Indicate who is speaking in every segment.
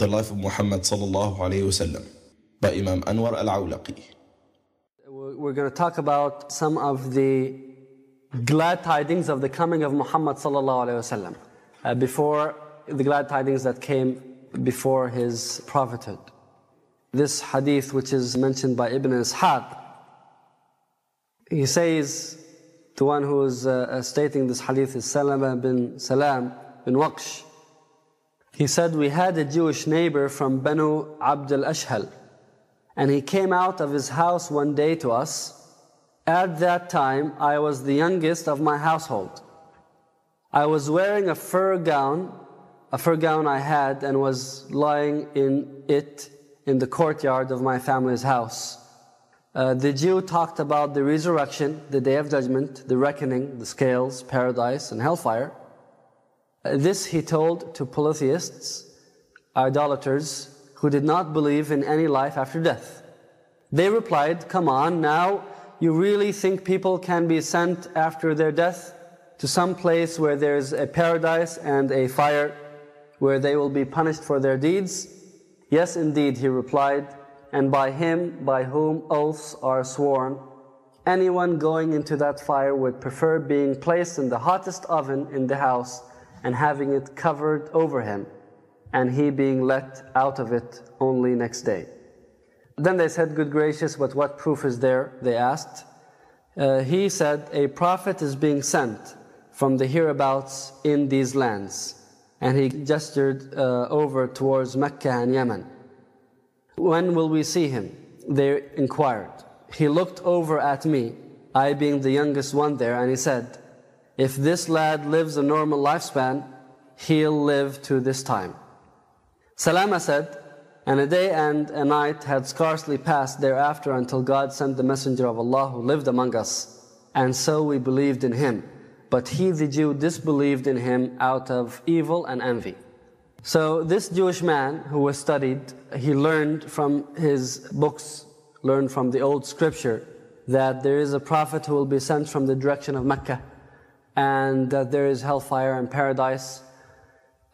Speaker 1: The Life of Muhammad sallallahu wasallam by Imam Anwar al-Awlaqi.
Speaker 2: We're going to talk about some of the glad tidings of the coming of Muhammad sallallahu alaihi wasallam uh, before the glad tidings that came before his prophethood. This hadith, which is mentioned by Ibn Ishaq, he says, the one who is uh, stating this hadith is Salama bin Salam bin Waqsh. He said, We had a Jewish neighbor from Banu Abd al Ashhal, and he came out of his house one day to us. At that time, I was the youngest of my household. I was wearing a fur gown, a fur gown I had, and was lying in it in the courtyard of my family's house. Uh, the Jew talked about the resurrection, the day of judgment, the reckoning, the scales, paradise, and hellfire. This he told to polytheists, idolaters, who did not believe in any life after death. They replied, Come on, now you really think people can be sent after their death to some place where there's a paradise and a fire where they will be punished for their deeds? Yes, indeed, he replied and by him by whom oaths are sworn, anyone going into that fire would prefer being placed in the hottest oven in the house and having it covered over him, and he being let out of it only next day. Then they said, Good gracious, but what proof is there? They asked. Uh, he said, A prophet is being sent from the hereabouts in these lands. And he gestured uh, over towards Mecca and Yemen. When will we see him? They inquired. He looked over at me, I being the youngest one there, and he said, If this lad lives a normal lifespan, he'll live to this time. Salama said, And a day and a night had scarcely passed thereafter until God sent the Messenger of Allah who lived among us, and so we believed in him. But he, the Jew, disbelieved in him out of evil and envy. So this Jewish man who was studied, he learned from his books, learned from the old scripture, that there is a prophet who will be sent from the direction of Mecca, and that there is hellfire and paradise.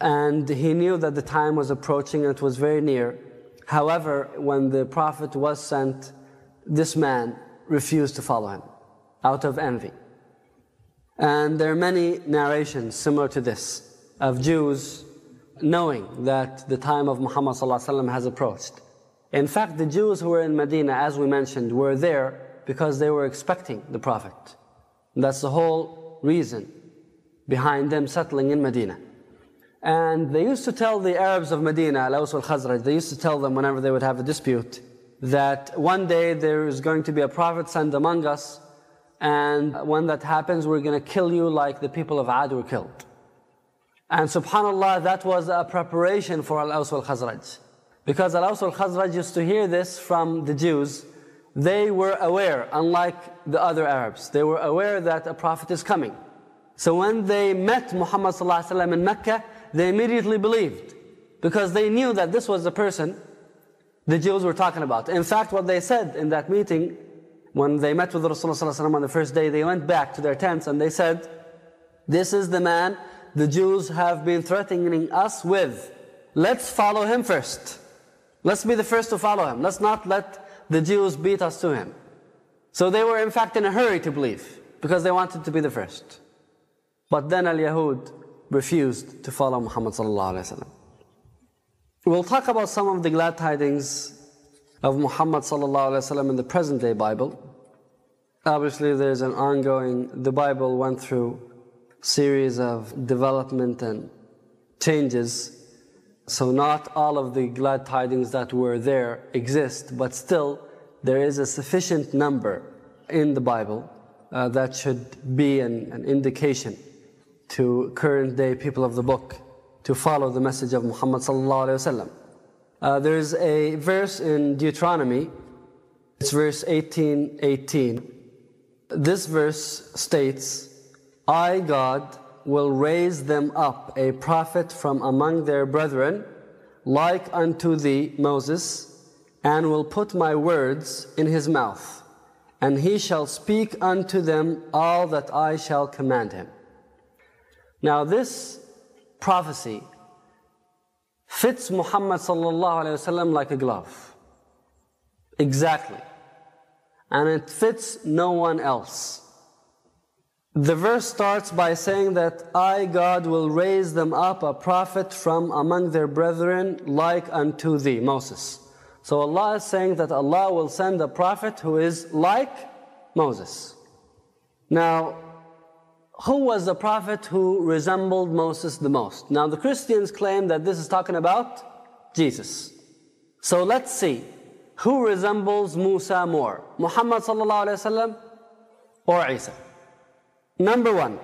Speaker 2: And he knew that the time was approaching and it was very near. However, when the prophet was sent, this man refused to follow him out of envy. And there are many narrations similar to this of Jews knowing that the time of Muhammad has approached. In fact, the Jews who were in Medina, as we mentioned, were there because they were expecting the Prophet. And that's the whole reason behind them settling in Medina. And they used to tell the Arabs of Medina, Al-Aws al-Khazraj, they used to tell them whenever they would have a dispute, that one day there is going to be a prophet sent among us, and when that happens, we're going to kill you like the people of Ad were killed. And subhanAllah, that was a preparation for Al-Aws al-Khazraj. Because Al-Aws al-Khazraj used to hear this from the Jews. They were aware, unlike the other Arabs, they were aware that a prophet is coming. So when they met Muhammad in Mecca, they immediately believed. Because they knew that this was the person the Jews were talking about. In fact, what they said in that meeting, when they met with Rasulullah on the first day, they went back to their tents and they said, This is the man the Jews have been threatening us with. Let's follow him first. Let's be the first to follow him. Let's not let the Jews beat us to him. So they were in fact in a hurry to believe because they wanted to be the first. But then Al-Yahud refused to follow Muhammad sallallahu alaihi wasallam. We'll talk about some of the glad tidings of Muhammad sallallahu alaihi wasallam in the present day Bible. Obviously there's an ongoing, the Bible went through series of development and changes. So, not all of the glad tidings that were there exist, but still, there is a sufficient number in the Bible uh, that should be an, an, indication to current day people of the book to follow the message of Muhammad. Uh, there is a verse in Deuteronomy, it's verse 18 18. This verse states, I, God, will raise them up a prophet from among their brethren, like unto thee, Moses, and will put my words in his mouth, and he shall speak unto them all that I shall command him. Now, this prophecy fits Muhammad wasallam like a glove. Exactly. And it fits no one else. The verse starts by saying that I, God, will raise them up a prophet from among their brethren like unto thee, Moses. So Allah is saying that Allah will send a prophet who is like Moses. Now, who was the prophet who resembled Moses the most? Now, the Christians claim that this is talking about Jesus. So let's see. Who resembles Musa more? Muhammad or Isa? Number one,